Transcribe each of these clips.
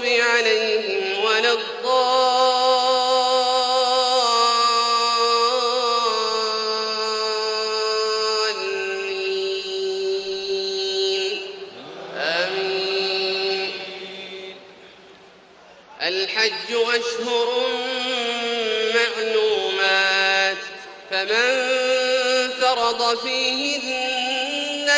المغضوب عليهم ولا الضالين. آمين. الحج أشهر معلومات فمن فرض فيهن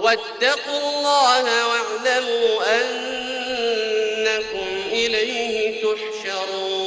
واتقوا الله واعلموا أنكم إليه تحشرون.